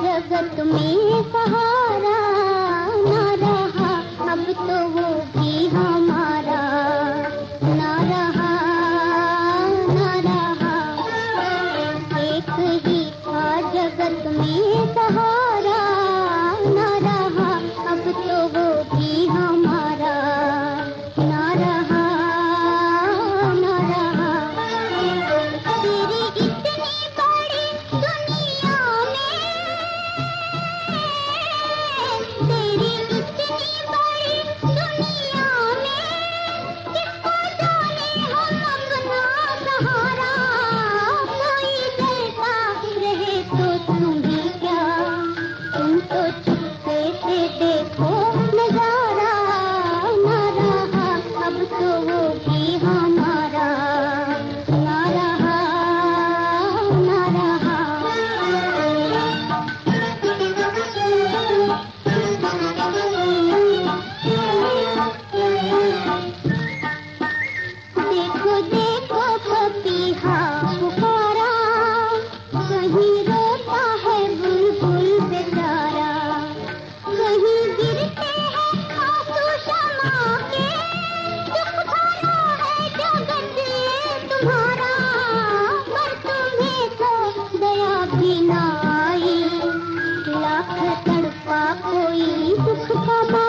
जगत में सहारा अब तो वो भी हमारा। रहा रहा एक ही था जगत में सहारा। किनारा का कोई दुख का